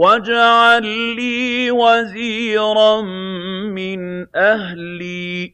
وَاجْعَل لِّي وَزِيرًا مِّنْ أَهْلِي.